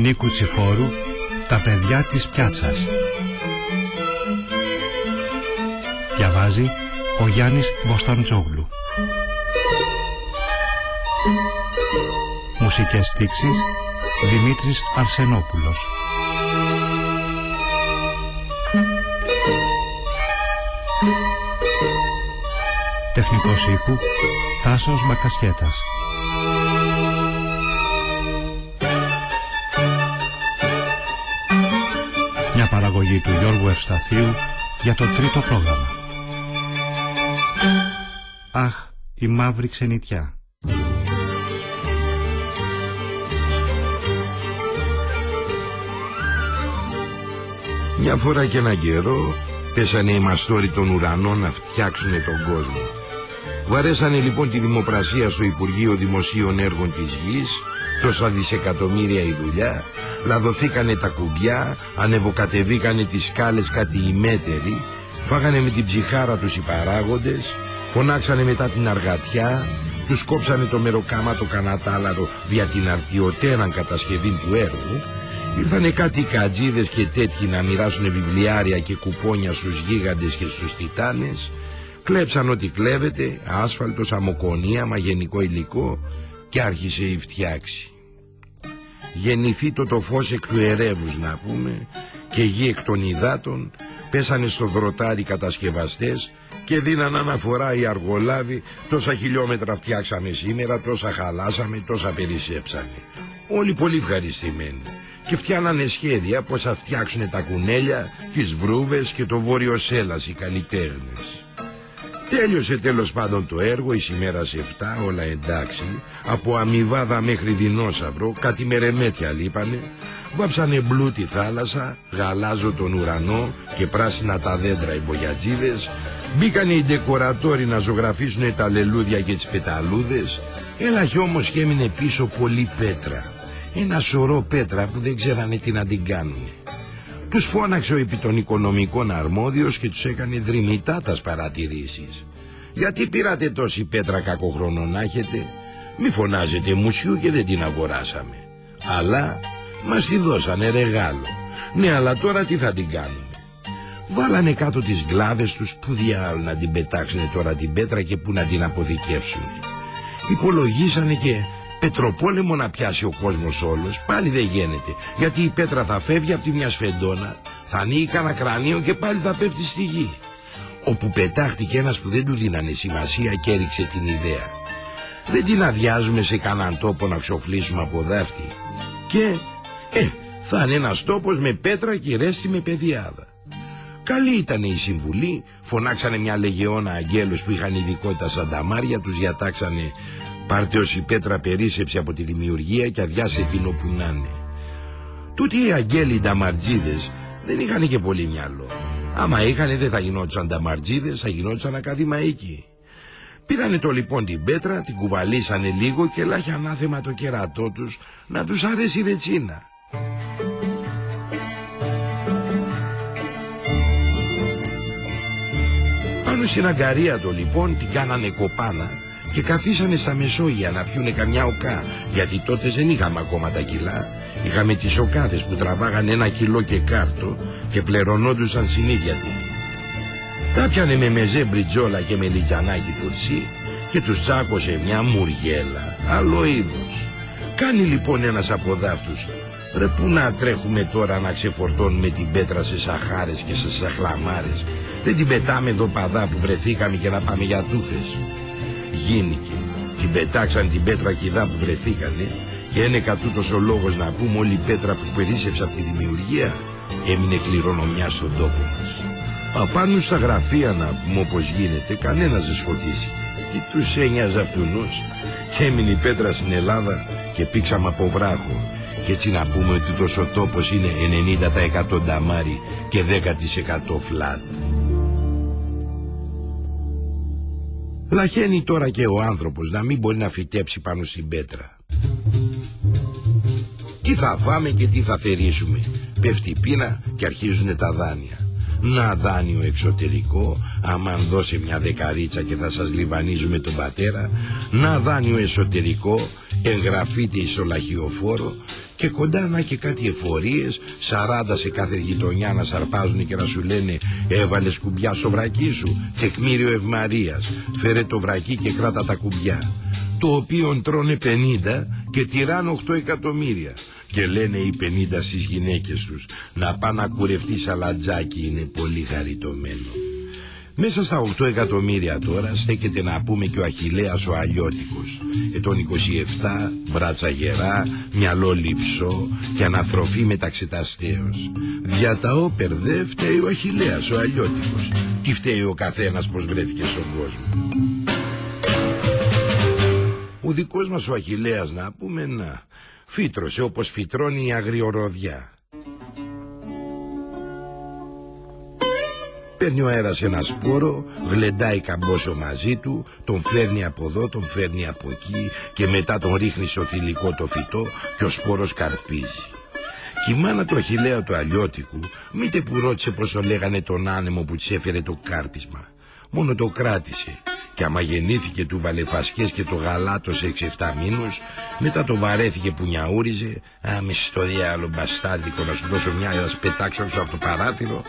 Νίκου Τσιφόρου «Τα παιδιά της πιάτσας». Διαβάζει ο Γιάννης Μποσταντζόγλου. Μουσικές στίξεις Δημήτρης Αρσενόπουλος. Τεχνικός ήχου Τάσος Μακασχέτας. Παραγωγή του Γιώργου Ευσταθίου για το τρίτο πρόγραμμα. Αχ, η μαύρη ξενιτιά. Μια φορά και έναν καιρό πέσανε οι μαστόροι των ουρανών να φτιάξουν τον κόσμο. Βαρέσανε λοιπόν τη δημοπρασία στο Υπουργείο Δημοσίων Έργων της Γης, τόσα δισεκατομμύρια η δουλειά, λαδοθήκανε τα κουμπιά, ανεβοκατεβήκανε τις σκάλες κάτι ημέτεροι, φάγανε με την ψυχάρα τους οι παράγοντες, φωνάξανε μετά την αργατιά, τους κόψανε το μεροκάμα το κανατάλαρο δια την αρτιωτέραν κατασκευή του έργου, ήρθανε κάτι κατζίδες και τέτοιοι να μοιράσουν βιβλιάρια και κουπόνια στους γίγαντες και στους τιτάνες, κλέψαν ό,τι κλέβεται, άσφαλτος, αμοκονία, μαγενικό υλικό και άρχισε η φτιάξη. Γεννηθεί το το φως εκ του ερεύους να πούμε και γη εκ των υδάτων πέσανε στο δροτάρι κατασκευαστές και δίναν αναφορά οι αργολάβοι τόσα χιλιόμετρα φτιάξαμε σήμερα, τόσα χαλάσαμε, τόσα περισσέψανε. Όλοι πολύ ευχαριστημένοι και φτιάνανε σχέδια πως θα φτιάξουν τα κουνέλια, τις βρούβες και το βόρειο σέλας οι καλλιτέχνες. Τέλειωσε τέλος πάντων το έργο, η ημέρα σε 7, όλα εντάξει. Από αμοιβάδα μέχρι δεινόσαυρο, κάτι μερεμέτια λείπανε. Βάψανε μπλου τη θάλασσα, γαλάζο τον ουρανό και πράσινα τα δέντρα οι μπογιατζίδες. Μπήκανε οι ντεκορατόροι να ζωγραφίσουν τα λελούδια και τις πεταλούδες. Έλαχε όμως και έμεινε πίσω πολύ πέτρα. Ένα σωρό πέτρα που δεν ξέρανε τι να την κάνουν. Τους φώναξε ο επί των οικονομικών αρμόδιος και τους έκανε δρυμητά τα παρατηρήσεις. Γιατί πήρατε τόση πέτρα κακοχρόνο να έχετε; Μη φωνάζετε μουσιού και δεν την αγοράσαμε. Αλλά μας τη δώσανε ρεγάλο. Ναι αλλά τώρα τι θα την κάνουμε; Βάλανε κάτω τις γκλάβες τους που διάλογο να την πετάξουν τώρα την πέτρα και που να την αποθηκεύσουν. Υπολογίσανε και πετροπόλεμο να πιάσει ο κόσμος όλος πάλι δεν γίνεται. Γιατί η πέτρα θα φεύγει από τη μια σφεντόνα θα ανοίγει κανένα κρανίο και πάλι θα πέφτει στη γη. Όπου πετάχτηκε ένας που δεν του δίνανε σημασία και έριξε την ιδέα. Δεν την αδειάζουμε σε κανέναν τόπο να ξοφλήσουμε από δάφτη και ε θα είναι ένας τόπος με πέτρα και ρέστη με παιδιάδα Καλή ήταν η συμβουλή, φωνάξανε μια λεγεώνα αγγέλους που είχαν ειδικότητα σαν τα μάρια, τους διατάξανε Πάρτε ως η πέτρα περίσεψε από τη δημιουργία και αδειάσε την όπου να είναι. Τούτοι οι αγγέλοι νταμαρτζίδες δεν είχαν και πολύ μυαλό. Άμα είχαν δεν θα γινόντουσαν νταμαρτζίδες, θα γινόντουσαν ακαδημαϊκοί. Πήρανε το λοιπόν την πέτρα, την κουβαλήσανε λίγο και λάχει ανάθεμα το κερατό τους να τους αρέσει η ρετσίνα. Πάνω στην αγκαρία το λοιπόν την κάνανε κοπάνα και καθίσανε στα Μεσόγεια να πιούνε καμιά οκά. Γιατί τότε δεν είχαμε ακόμα τα κιλά. Είχαμε τις οκάδες που τραβάγανε ένα κιλό και κάρτο και πληρωνόντουσαν συνήθεια τιμή τα πιανε με μεζέ μπριτζόλα και με λιτζανάκι τουρσί και τους τσάκωσε μια μουργέλα. Άλλο είδος. Κάνει λοιπόν ένας από δάφτους Ρε πού να τρέχουμε τώρα να ξεφορτώνουμε την πέτρα σε σαχάρες και σε σαχλαμάρες. Δεν την πετάμε εδώ παδά που βρεθήκαμε και να πάμε για τούφες γίνηκε. Την πετάξαν την πέτρα κηδά που βρεθήκανε και είναι κατούτος ο λόγος να πούμε όλη η πέτρα που περίσσεψε από τη δημιουργία έμεινε κληρονομιά στον τόπο μας. Απάνω στα γραφεία να πούμε όπως γίνεται κανένας δεν σκοτήσει. Τι τους ένοιαζε αυτουνούς και έμεινε η πέτρα στην Ελλάδα και πήξαμε από βράχο και έτσι να πούμε ότι τόσο τόπος είναι 90% νταμάρι και 10% φλάτ. Λαχαίνει τώρα και ο άνθρωπος να μην μπορεί να φυτέψει πάνω στην πέτρα. Τι θα φάμε και τι θα θερήσουμε. Πέφτει πείνα και αρχίζουν τα δάνεια. Να δάνειο εξωτερικό, άμα δώσει μια δεκαρίτσα και θα σας λιβανίζουμε τον πατέρα. Να δάνειο εσωτερικό, εγγραφείτε στο λαχιοφόρο και κοντά να έχει κάτι εφορίες, σαράντα σε κάθε γειτονιά να σαρπάζουν και να σου λένε έβαλες κουμπιά στο βρακί σου, τεκμήριο ευμαρίας, φέρε το βρακί και κράτα τα κουμπιά. Το οποίο τρώνε 50 και τυράνε 8 εκατομμύρια. Και λένε οι 50 στις γυναίκες τους να πάνε να κουρευτεί σαλατζάκι είναι πολύ χαριτωμένο. Μέσα στα 8 εκατομμύρια τώρα στέκεται να πούμε και ο Αχιλέας ο Αλλιώτικος. Ετών 27, μπράτσα γερά, μυαλό λυψό και αναθροφή μεταξεταστέως Δια τα όπερ δε φταίει ο Αχιλέας ο Αλλιώτικος. Τι φταίει ο καθένας πως βρέθηκε στον κόσμο. Ο δικός μας ο Αχιλέας να πούμε να Φύτρωσε όπως φυτρώνει η αγριοροδιά Παίρνει ο αέρας ένα σπόρο, γλεντάει καμπόσο μαζί του, τον φέρνει από εδώ, τον φέρνει από εκεί και μετά τον ρίχνει στο θηλυκό το φυτό και ο σπόρος καρπίζει. Και η μάνα του Αχιλέα του Αλλιώτικου, μήτε που ρώτησε πως το λέγανε τον άνεμο που της έφερε το κάρπισμα. Μόνο το κράτησε και άμα γεννήθηκε του βαλεφασκές και το γαλάτος 6-7 μήνους, μετά το βαρέθηκε που νιαούριζε, άμε στο διάλο μπαστάρδικο να σου δώσω μια να πετάξω από το παράθυρο,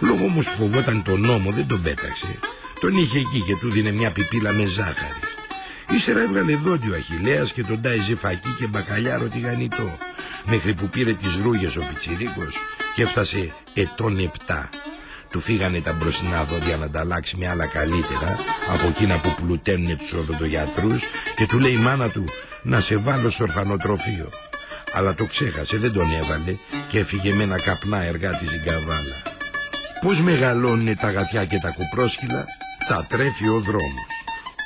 Λόγω όμως που φοβόταν τον νόμο δεν τον πέταξε. Τον είχε εκεί και του δίνε μια πιπίλα με ζάχαρη. Ύστερα έβγαλε δόντι ο Αχιλέας και τον τάιζε φακί και μπακαλιάρο τηγανιτό. Μέχρι που πήρε τις ρούγες ο Πιτσιρίκος και έφτασε ετών επτά. Του φύγανε τα μπροστινά δόντια να ανταλλάξει με άλλα καλύτερα από εκείνα που πλουταίνουν τους οδοντογιατρούς και του λέει η μάνα του να σε βάλω στο ορφανοτροφείο. Αλλά το ξέχασε, δεν τον έβαλε και έφυγε με ένα καπνά εργάτη στην καβάλα. Πώς μεγαλώνουν τα γατιά και τα κουπρόσκυλα, τα τρέφει ο δρόμος.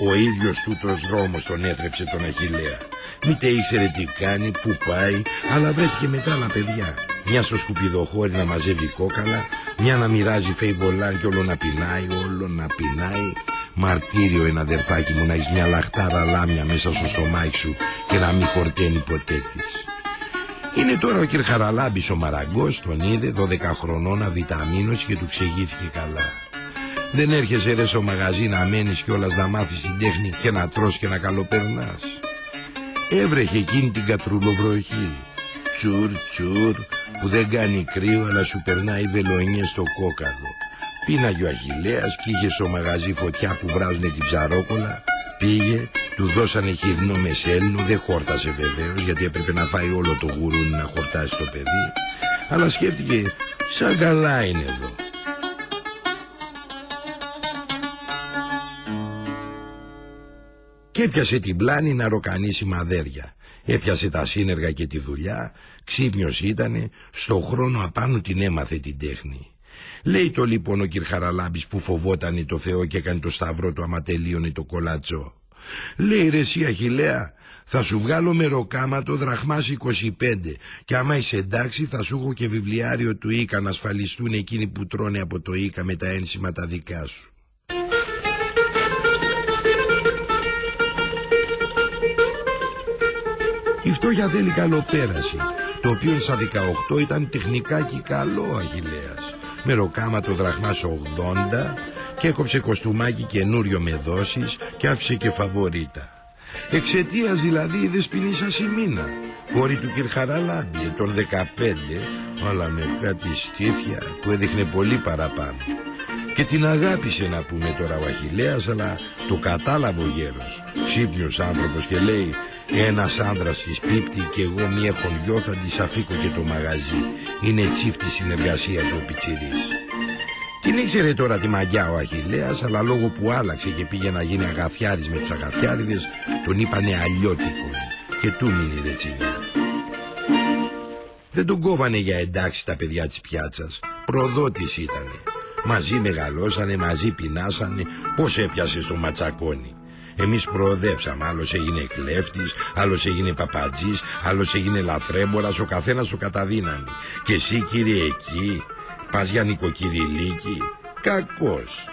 Ο ίδιος τούτος δρόμος τον έθρεψε τον Αχιλλέα. Μήτε ήξερε τι κάνει, που πάει, αλλά βρέθηκε με τα άλλα παιδιά. Μια στο σκουπιδοχώρι να μαζεύει κόκαλα, μια να μοιράζει φέιγ βολάν και όλο να πεινάει, όλο να πεινάει. Μαρτύριο είναι αδερφάκι μου να έχεις μια λαχτάρα λάμια μέσα στο στομάχι σου και να μην χορταίνει ποτέ της. Είναι τώρα ο κ. Χαραλάμπης ο Μαραγκός, τον είδε 12 χρονών αβιταμίνος και του ξηγήθηκε καλά. Δεν έρχεσαι ρε στο μαγαζί να μένεις κιόλας να μάθεις την τέχνη και να τρως και να καλοπερνάς. Έβρεχε εκείνη την κατρουλοβροχή. Τσουρ τσουρ που δεν κάνει κρύο αλλά σου περνάει βελονιές στο κόκαλο. Πίναγε ο Αχιλέας και είχε στο μαγαζί φωτιά που βράζουνε την ψαρόκολα Πήγε, του δώσανε χοιρινό μεσέλινο, δεν χόρτασε βεβαίως γιατί έπρεπε να φάει όλο το γουρούνι να χορτάσει το παιδί. Αλλά σκέφτηκε, σαν καλά είναι εδώ. Και έπιασε την πλάνη να ροκανίσει μαδέρια. Έπιασε τα σύνεργα και τη δουλειά, ξύπνιος ήτανε, στο χρόνο απάνω την έμαθε την τέχνη. Λέει το λοιπόν ο κυρ Χαραλάμπης που φοβόταν το Θεό και έκανε το σταυρό του άμα τελείωνε το κολατσό. Λέει ρε εσύ Αχιλέα θα σου βγάλω μεροκάματο δραχμάς 25 και άμα είσαι εντάξει θα σου έχω και βιβλιάριο του Ίκα να ασφαλιστούν εκείνοι που τρώνε από το Ίκα με τα ένσημα τα δικά σου. Η φτώχεια θέλει καλοπέραση, το οποίο στα 18 ήταν τεχνικά και καλό Αχιλέας με ροκάματο δραχμάς 80 και έκοψε κοστούμάκι καινούριο με δόσεις και άφησε και φαβορίτα. Εξαιτίας δηλαδή η δεσποινή Σιμίνα, κόρη του κυρ Χαραλάμπη, των 15, αλλά με κάτι στήθια που έδειχνε πολύ παραπάνω. Και την αγάπησε να πούμε τώρα ο Αχιλέας, αλλά το κατάλαβε ο γέρος, ξύπνιος άνθρωπος και λέει ένας άνδρας της πίπτη και εγώ μία χωριό θα της αφήκω και το μαγαζί. Είναι τσίφτη συνεργασία του ο Πιτσιρής. Την ήξερε τώρα τη μαγιά ο Αχιλέας, αλλά λόγω που άλλαξε και πήγε να γίνει αγαθιάρης με τους αγαθιάριδες, τον είπανε αλλιώτικον και του μείνει ρετσινιά. Δεν τον κόβανε για εντάξει τα παιδιά της πιάτσας, προδότης ήτανε. Μαζί μεγαλώσανε, μαζί πεινάσανε, πώς έπιασε στο ματσακόνι. Εμείς προοδέψαμε, άλλος έγινε κλέφτης, άλλος έγινε παπατζής, άλλος έγινε λαθρέμπορας, ο καθένας το καταδύναμη. Και εσύ κύριε εκεί, πας για νοικοκυριλίκη, κακός.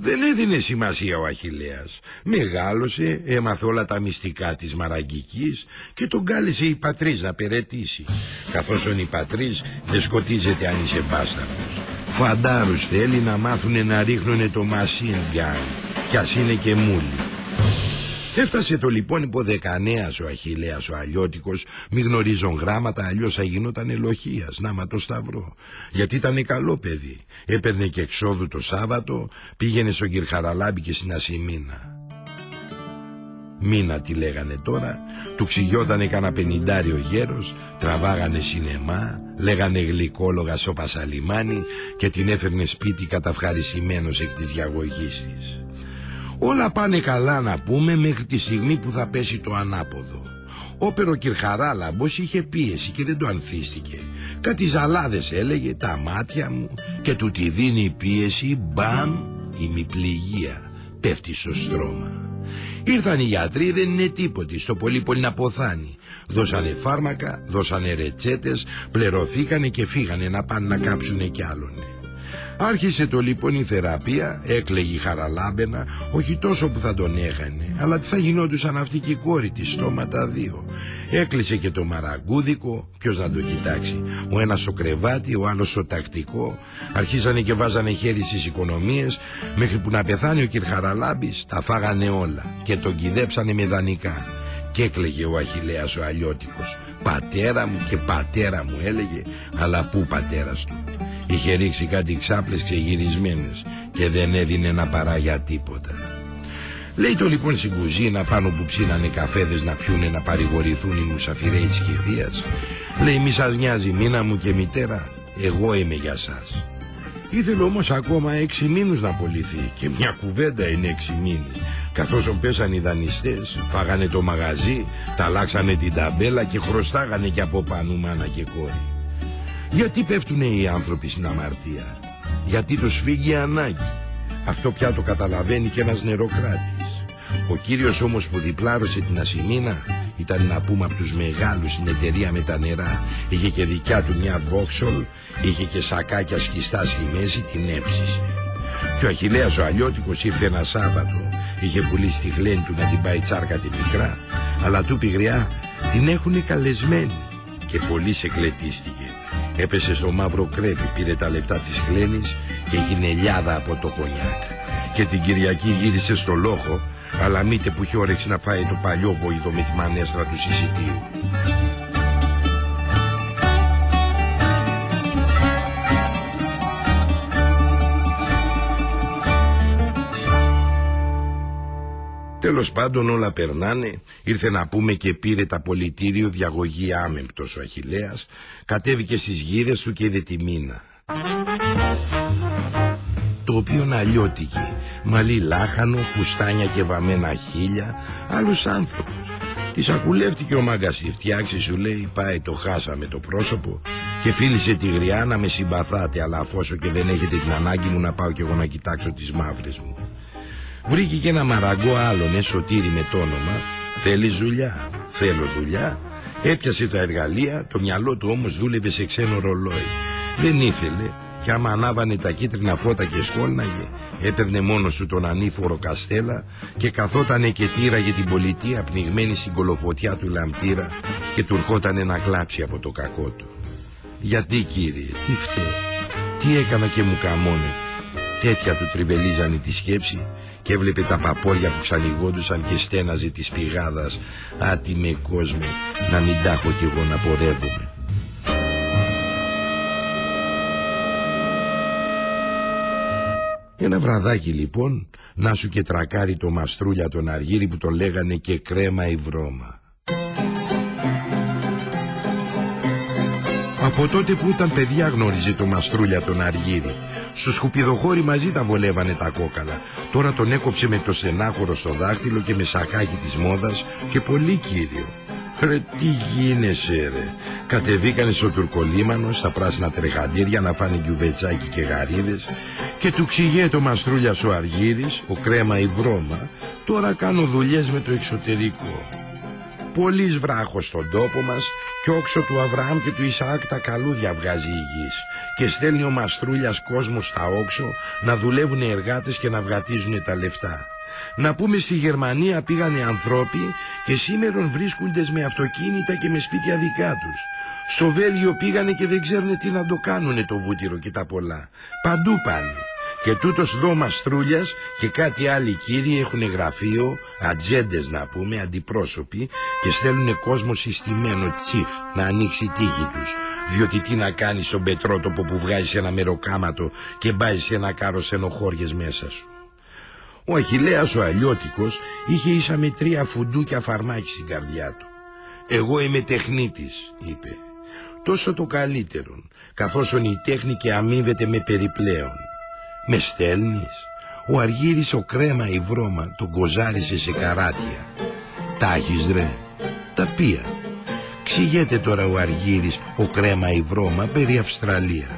Δεν έδινε σημασία ο Αχιλέας. Μεγάλωσε, έμαθε όλα τα μυστικά της Μαραγκικής και τον κάλεσε η Πατρίς να περαιτήσει. Καθώς ο η Πατρίς δεν σκοτίζεται αν είσαι μπάσταρδος. Φαντάρους θέλει να μάθουνε να ρίχνουνε το machine gun κι ας είναι και μούλι. Έφτασε το λοιπόν υποδεκανέας ο Αχιλέας ο Αλλιώτικος. Μη γνωρίζουν γράμματα αλλιώς θα γινόταν ελοχίας. Να μα το σταυρό. Γιατί ήταν καλό παιδί. Έπαιρνε και εξόδου το Σάββατο Πήγαινε στον Κυρχαραλάμπη και στην Ασημίνα. Μήνα τη λέγανε τώρα Του ξυγιότανε κανένα πενιντάριο γέρος Τραβάγανε σινεμά Λέγανε γλυκόλογα στο Πασαλιμάνι Και την έφερνε σπίτι καταυχαρισημένος εκ της διαγωγής της Όλα πάνε καλά να πούμε μέχρι τη στιγμή που θα πέσει το ανάποδο. Όπερο Κυρχαράλαμπος είχε πίεση και δεν το ανθίστηκε. Κάτι ζαλάδες έλεγε τα μάτια μου και του τη δίνει πίεση μπαμ ημιπληγία. Πέφτει στο στρώμα. Ήρθαν οι γιατροί δεν είναι τίποτε στο πολύ πολύ να ποθάνει. Δώσανε φάρμακα, δώσανε ρετσέτες, πληρωθήκανε και φύγανε να πάνε να κάψουνε κι άλλον. Άρχισε το λοιπόν η θεραπεία, έκλεγε χαραλάμπενα, όχι τόσο που θα τον έχανε, αλλά τι θα γινόντουσαν αυτή και η κόρη της στόματα δύο. Έκλεισε και το μαραγκούδικο, ποιος να το κοιτάξει, ο ένας στο κρεβάτι, ο άλλος στο τακτικό, αρχίζανε και βάζανε χέρι στις οικονομίες, μέχρι που να πεθάνει ο Κυρχαραλάμπης, τα φάγανε όλα και τον κυδέψανε με δανεικά. Και έκλεγε ο Αχιλέας ο Αλλιώτικος. Πατέρα μου και πατέρα μου έλεγε, αλλά πού πατέρας του. Είχε ρίξει κάτι ξάπλες ξεγυρισμένες και δεν έδινε να παράγει τίποτα. Λέει το λοιπόν στην κουζίνα πάνω που ψήνανε καφέδες να πιούνε να παρηγορηθούν οι μουσαφιρέοι της Κηδείας. Λέει μη σας νοιάζει μήνα μου και μητέρα, εγώ είμαι για σας. Ήθελε όμως ακόμα έξι μήνους να απολυθεί και μια κουβέντα είναι έξι μήνες. Καθώς πέσαν οι δανειστές, φάγανε το μαγαζί, τα αλλάξανε την ταμπέλα και χρωστάγανε και από πάνω μάνα και κόρη. Γιατί πέφτουνε οι άνθρωποι στην αμαρτία; Γιατί τους φύγει η ανάγκη; Αυτό πια το καταλαβαίνει και ένας νεροκράτης. Ο κύριος όμως που διπλάρωσε την Ασημίνα ήταν να πούμε από τους μεγάλους στην εταιρεία με τα νερά. Είχε και δικιά του μια βόξολ, είχε και σακάκια σκιστά στη μέση, την έψησε. Και ο Αχιλέας ο Αλλιώτικος ήρθε ένα Σάββατο. Είχε πουλήσει τη γλένη του να την πάει τσάρκα τη μικρά, αλλά του πηγριά την έχουνε καλεσμένη και πολύ σε κλετίστηκε. Έπεσες στο μαύρο κρέπι, πήρε τα λεφτά της χλένης και έγινε λιάδα από το κονιάκ. Και την Κυριακή γύρισε στο λόγο, αλλά μήτε που είχε όρεξη να φάει το παλιό βοηδό με τη μανέστρα του συσιτίου. Τέλος πάντων όλα περνάνε, ήρθε να πούμε και πήρε τα πολιτήριο διαγωγή άμεμπτος ο Αχιλέας, κατέβηκε στις γύρες του και είδε τη μήνα. Το οποίο αλλιώτικη, μαλλί λάχανο, φουστάνια και βαμμένα χίλια, άλλους άνθρωπους. Τη σακουλεύτηκε ο μάγκας η φτιάξη σου λέει πάει το χάσαμε το πρόσωπο και φίλησε τη γριά να με συμπαθάτε αλλά αφόσο και δεν έχετε την ανάγκη μου να πάω κι εγώ να κοιτάξω τις μαύρες μου. Βρήκε και ένα μαραγκό άλλον, ε, σωτήρι με το όνομα. Θέλεις δουλειά; Θέλω δουλειά. Έπιασε τα εργαλεία, το μυαλό του όμως δούλευε σε ξένο ρολόι. Δεν ήθελε και άμα ανάβανε τα κίτρινα φώτα και σκόλναγε, έπαιρνε μόνος του τον ανήφορο καστέλα και καθότανε και τύραγε την πολιτεία πνιγμένη στην κολοφωτιά του λαμπτήρα και του ερχότανε να κλάψει από το κακό του. Γιατί κύριε, τι φταίει, τι έκανα και μου καμώνεται. Τέτοια του τριβελίζανε τη σκέψη και έβλεπε τα παπόρια που ξανηγόντουσαν και στέναζε της πηγάδας άτιμε κόσμο να μην τα έχω κι εγώ να πορεύομαι. Ένα βραδάκι λοιπόν να σου και τρακάρει το μαστρούλια τον Αργύρι που το λέγανε και κρέμα η βρώμα. Από τότε που ήταν παιδιά γνώριζε το μαστρούλια τον Αργύρι. Στο σκουπιδοχώρι μαζί τα βολεύανε τα κόκαλα. Τώρα τον έκοψε με το στενάχωρο στο δάχτυλο και με σακάκι της μόδας και πολύ κύριο. Ρε τι γίνεσαι ρε Κατεβήκανε στο τουρκολίμανο Στα πράσινα τρεχαντήρια να φάνε κιουβετσάκι και γαρίδες Και του ξηγέ το μαστρούλια ο Αργύρης Ο κρέμα η βρώμα Τώρα κάνω δουλειές με το εξωτερικό Πολύς βράχος στον τόπο μας και όξο του Αβραάμ και του Ισαάκ τα καλούδια βγάζει η γης και στέλνει ο Μαστρούλιας κόσμος στα όξο να δουλεύουν οι εργάτες και να βγατίζουν τα λεφτά. Να πούμε στη Γερμανία πήγαν οι ανθρώποι και σήμερα βρίσκονται με αυτοκίνητα και με σπίτια δικά τους. Στο Βέλγιο πήγανε και δεν ξέρουν τι να το κάνουνε το βούτυρο και τα πολλά. Παντού πάνε. Και τούτος δω μαστρούλιας και κάτι άλλοι κύριοι έχουν γραφείο, ατζέντες να πούμε, αντιπρόσωποι και στέλνουν κόσμο συστημένο τσιφ να ανοίξει τύχη τους. Διότι τι να κάνεις στον πετρότοπο που βγάζει ένα μεροκάματο και μπάζει ένα κάρο στενοχώριες μέσα σου. Ο Αχιλέας ο Αλλιώτικος είχε ίσα με τρία φουντούκια φαρμάκι στην καρδιά του. «Εγώ είμαι τεχνίτης», είπε. «Τόσο το καλύτερον, καθώς η τέχνη και αμείβεται με περιπλέον. Με στέλνεις. Ο Αργύρης ο κρέμα η βρώμα τον κοζάρισε σε καράτια. Τα έχεις ρε. Τα πία. Ξηγέται τώρα ο Αργύρης ο κρέμα η βρώμα περί Αυστραλία.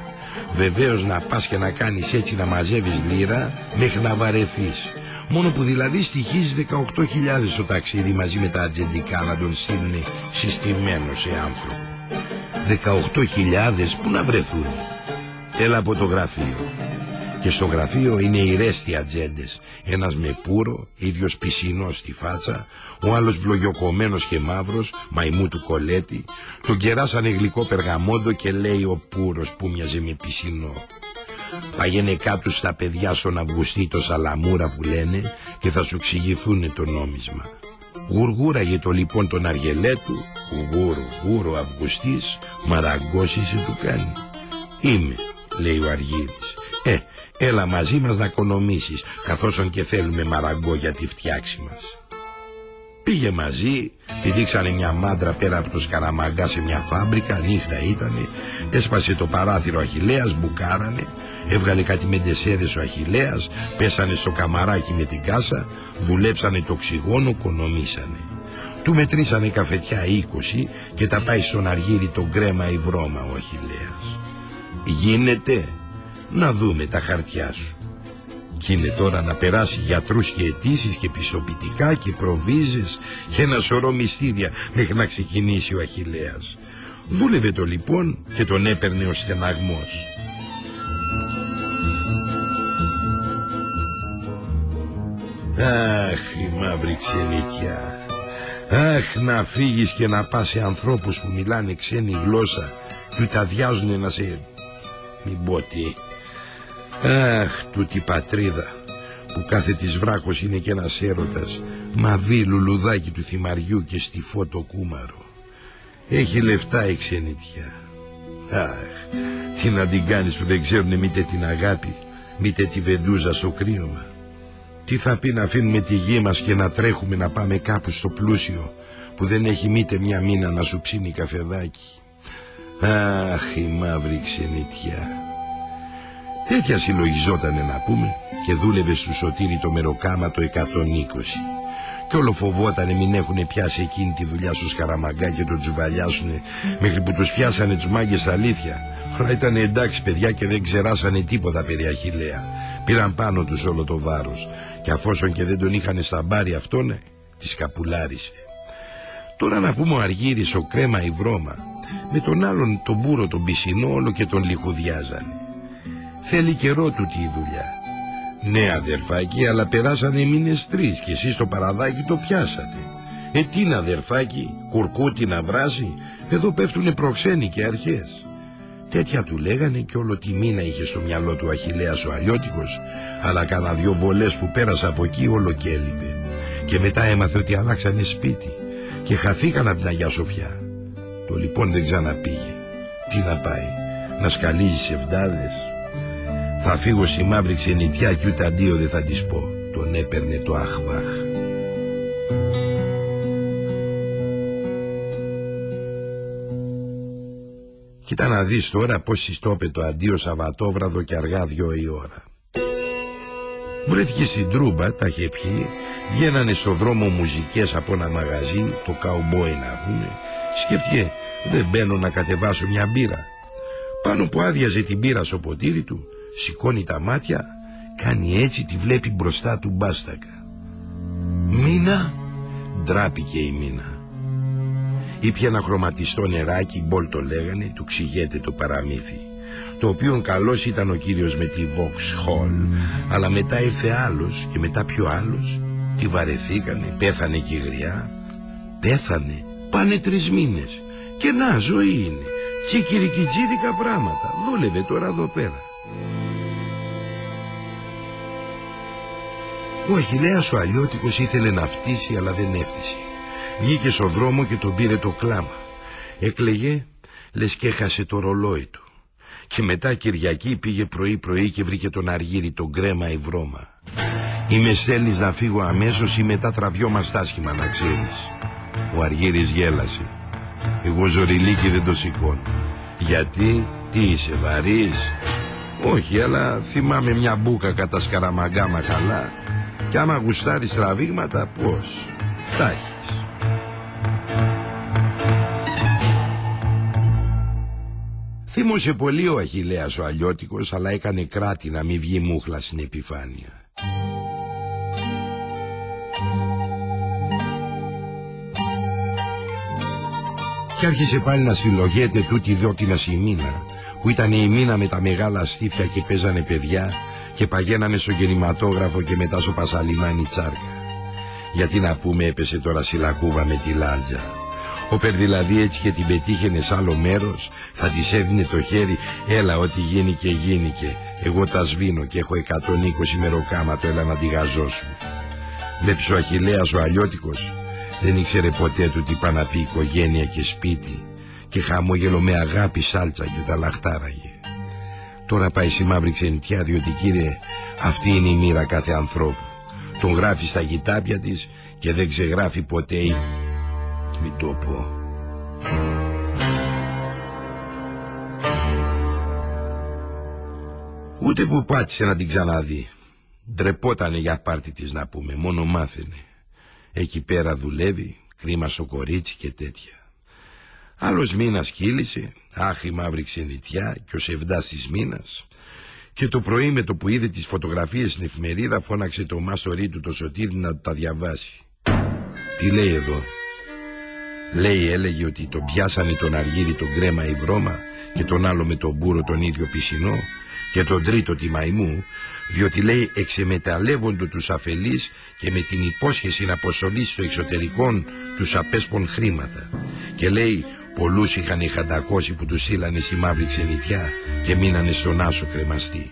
Βεβαίως να πας και να κάνεις έτσι να μαζεύεις λίρα μέχρι να βαρεθείς. Μόνο που δηλαδή στοιχίζει 18.000 το ταξίδι μαζί με τα ατζεντικά να τον στείλουν συστημένο σε άνθρωπο. 18.000 που να βρεθούν; Έλα από το γραφείο. Και στο γραφείο είναι οι ρέστι ατζέντες. Ένας με πουρο, ίδιος πισινός στη φάτσα, ο άλλος βλογιοκομμένος και μαύρος, μαϊμού του κολέτη, τον κεράσανε γλυκό περγαμόντο και λέει ο πούρος που μοιάζε με πισινό. Παγαίνε κάτω στα παιδιά στον Αυγουστή το Σαλαμούρα που λένε και θα σου εξηγηθούν το νόμισμα. Γουργούραγε το λοιπόν τον Αργελέτου, γούρου, γούρου Αυγουστής, μαραγκώσισε του κάνει. Είμαι, λέει ο Αργύρης. Ε, έλα μαζί μας να οικονομήσεις, καθώς και θέλουμε μαραγκό για τη φτιάξη μας. Πήγε μαζί, πηδήξανε μια μάντρα πέρα από το σκαραμαγκά σε μια φάμπρικα, νύχτα ήτανε, έσπασε το παράθυρο Αχιλέας, μπουκάρανε, έβγαλε κάτι μεντεσέδες ο Αχιλέας, πέσανε στο καμαράκι με την κάσα, δουλέψανε το οξυγόνο, οικονομήσανε. Του μετρήσανε καφετιά 20 και τα πάει στον αργύρι τον κρέμα η βρώμα ο Αχιλέας. Γίνεται να δούμε τα χαρτιά σου. Κι είναι τώρα να περάσει γιατρούς και αιτήσεις και πιστοποιητικά και προβίζες και ένα σωρό μυστήρια μέχρι να ξεκινήσει ο Αχιλέας. Δούλευε το λοιπόν και τον έπαιρνε ο στεναγμός. Αχ, η μαύρη ξενιτιά. Αχ, να φύγεις και να πας σε ανθρώπους που μιλάνε ξένη γλώσσα και τα αδειάζουν να σε... Μην πω τι... Αχ, τούτη πατρίδα που κάθε της βράχος είναι και ένας έρωτας μαβί λουλουδάκι του θυμαριού και στη φώτο κούμαρο. Έχει λεφτά η ξενιτιά. Αχ, τι να την κάνεις που δεν ξέρουν μήτε την αγάπη, μήτε τη βεντούζα στο κρύωμα. Τι θα πει να αφήνουμε τη γη μας και να τρέχουμε να πάμε κάπου στο πλούσιο που δεν έχει μήτε μια μήνα να σου ψήνει καφεδάκι. Αχ, η μαύρη ξενιτιά. Τέτοια συλλογιζότανε να πούμε και δούλευε στο σωτήρι το μεροκάματο 120. Κι όλο φοβότανε μην έχουν πιάσει εκείνη τη δουλειά στο σκαραμαγκά και τον τζουβαλιάσουνε μέχρι που τους πιάσανε τους μάγκες αλήθεια. Αλλά ήταν εντάξει παιδιά και δεν ξεράσανε τίποτα περί Αχιλέα. Πήραν πάνω τους όλο το βάρος και αφόσον και δεν τον είχαν στα μπάρι αυτόν, τη σκαπουλάρισε. Τώρα να πούμε ο Αργύρης, ο κρέμα η βρώμα, με τον άλλον τον μπούρο τον πισινό όλο και τον λιχουδιάζανε. Θέλει καιρό του τη δουλειά. Ναι αδερφάκι, αλλά περάσανε μήνες τρεις και εσείς το παραδάκι το πιάσατε. Ε τι να αδερφάκι, κουρκούτι να βράσει, εδώ πέφτουνε προξένοι και αρχές. Τέτοια του λέγανε και όλο τη μήνα είχε στο μυαλό του Αχιλέας ο Αλλιώτικος, αλλά κάνα δυο βολές που πέρασε από εκεί όλο και έλειπε. Και μετά έμαθε ότι αλλάξανε σπίτι και χαθήκαν από την Αγιά Σοφιά. Το λοιπόν δεν ξαναπήγε. Τι να πάει, να σκαλίζει σε βδάδες. Θα φύγω στη μαύρη ξενιτιά και ούτε αντίο δεν θα της πω. Τον έπαιρνε το αχβάχ. Κοίτα να δεις τώρα πως συστόπε το αντίο Σαββατόβραδο και αργά δυο η ώρα. Βρέθηκε στην Τρούμπα, τα είχε πιει, βγαίνανε στο δρόμο μουζικές από ένα μαγαζί, το καουμπόι να πούνε. Σκέφτηκε, δεν μπαίνω να κατεβάσω μια μπύρα. Πάνω που άδειαζε την μπύρα στο ποτήρι του, σηκώνει τα μάτια, κάνει έτσι τη βλέπει μπροστά του μπάστακα. Μίνα, ντράπηκε η Μίνα. Ήπια ένα χρωματιστό νεράκι, μπολ το λέγανε, του ξηγέται το παραμύθι. Το οποίο καλός ήταν ο κύριος με τη Vauxhall, αλλά μετά ήρθε άλλος και μετά πιο άλλος, τη βαρεθήκανε, πέθανε και η γριά. Πέθανε, πάνε τρεις μήνες. Και να, ζωή είναι. Και κυρικιτζίδικα πράγματα. Δούλευε τώρα εδώ πέρα. Ο Αχιλέας ο Αλλιώτικος ήθελε να φτύσει αλλά δεν έφτισε. Βγήκε στο δρόμο και τον πήρε το κλάμα. Έκλεγε λες και έχασε το ρολόι του. Και μετά Κυριακή πήγε πρωί πρωί και βρήκε τον Αργύρι τον κρέμα η βρώμα. Είμαι στέλνεις να φύγω αμέσως ή μετά τραβιόμαστε άσχημα να ξέρεις. Ο Αργύρης γέλασε. Εγώ ζωριλίκι δεν το σηκώνω. Γιατί, τι είσαι βαρύς; Όχι, αλλά θυμάμαι μια μπούκα κατά σκαραμαγκά καλά. Κι άμα γουστάρεις τραβήγματα, πώς. Τα έχεις. Θύμωσε πολύ ο Αχιλέας ο Αλλιώτικος, αλλά έκανε κράτη να μην βγει μούχλα στην επιφάνεια. Και άρχισε πάλι να συλλογέται τούτη δόκινα η μήνα που ήταν η μήνα με τα μεγάλα στήθια και παίζανε παιδιά και παγαίνανε στο κινηματόγραφο και μετά στο πασαλιμάνι τσάρκα. Γιατί να πούμε έπεσε τώρα σιλακούβα με τη λάντζα. Όπερ δηλαδή έτσι και την πετύχαινε σ' άλλο μέρος θα της έδινε το χέρι έλα ό,τι γίνει και γίνει και εγώ τα σβήνω και έχω 120 μεροκάματο έλα να τη γαζώσουμε. Βλέπεις ο Αχιλέας ο Αλλιώτικος δεν ήξερε ποτέ του τι πά να πει οικογένεια και σπίτι και χαμόγελο με αγάπη σάλτσα και τα λαχτάραγε. Τώρα πάει στη μαύρη ξενιτιά διότι κύριε αυτή είναι η μοίρα κάθε ανθρώπου. Τον γράφει στα γητάπια της και δεν ξεγράφει ποτέ η... Μην το πω. Ούτε που πάτησε να την ξαναδεί. Ντρεπότανε για πάρτι της να πούμε, μόνο μάθαινε. Εκεί πέρα δουλεύει, κρίμα στο κορίτσι και τέτοια. Άλλος μήνας κύλησε, άχη μαύρη ξενιτιά και ο σεβδάσης μήνας. Και το πρωί με το που είδε τις φωτογραφίες στην εφημερίδα φώναξε το μάστορί του το σωτήρι να τα διαβάσει. Τι λέει εδώ; Λέει έλεγε ότι τον πιάσανε τον Αργύρι τον κρέμα η βρώμα και τον άλλο με τον μπούρο τον ίδιο πισινό και τον τρίτο τη μαϊμού διότι λέει εξεμεταλλεύοντο τους αφελείς και με την υπόσχεση να αποστολεί στο εξωτερικό τους απέσπων χρήματα και λέει πολλούς είχαν χαντακώσει που τους στείλανε στη μαύρη ξενιτιά και μείνανε στον άσο κρεμαστή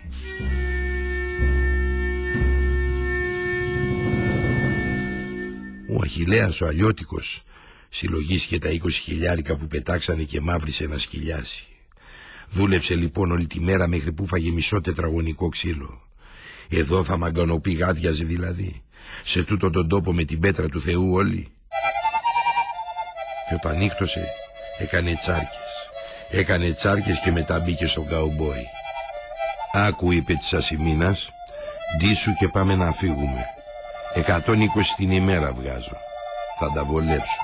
Ο Αχιλέας ο Αλλιώτικος συλλογίστηκε τα 20 χιλιάρικα που πετάξανε και μαύρισε να σκυλιάσει Δούλεψε λοιπόν όλη τη μέρα μέχρι που φάγε μισό τετραγωνικό ξύλο. Εδώ θα μαγκανοπή γάδιαζε δηλαδή. Σε τούτο τον τόπο με την πέτρα του Θεού όλοι. Και όταν νύχτωσε έκανε τσάρκες. Έκανε τσάρκες και μετά μπήκε στον καουμπόι. Άκου είπε της Ασημίνας, ντύσου και πάμε να φύγουμε. 120 την ημέρα βγάζω. Θα τα βολέψω.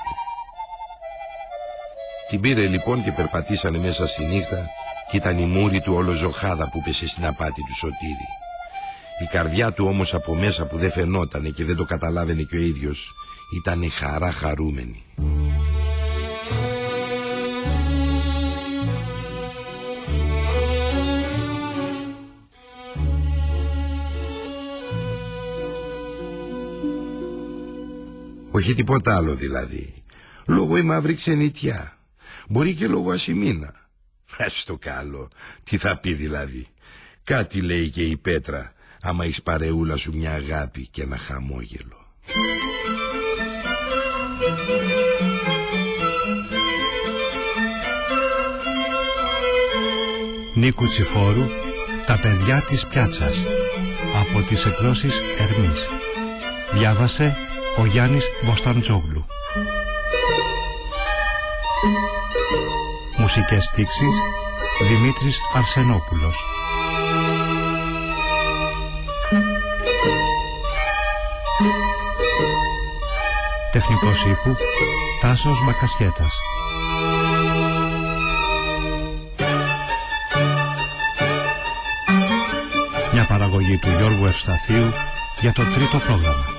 Την πήρε λοιπόν και περπατήσανε μέσα στη νύχτα κι ήταν η μούρη του όλο ζωχάδα που πέσε στην απάτη του σωτήρι. Η καρδιά του όμως από μέσα που δεν φαινότανε και δεν το καταλάβαινε και ο ίδιος ήταν χαρά χαρούμενη. Όχι τίποτα άλλο δηλαδή. Λόγω η μαύρη ξενιτιά. Μπορεί και λόγω ασημίνα. Ας το καλό. Τι θα πει δηλαδή. Κάτι λέει και η Πέτρα άμα έχεις παρεούλα σου μια αγάπη και ένα χαμόγελο. Νίκου Τσιφόρου «Τα παιδιά της πιάτσας» από τις εκδόσεις Ερμής. Διάβασε ο Γιάννης Μποσταντζόγλου. Μουσικές στίξεις Δημήτρης Αρσενόπουλος. Τεχνικός ήχου Τάσος Μακασχέτας Μια παραγωγή του Γιώργου Ευσταθίου για το τρίτο πρόγραμμα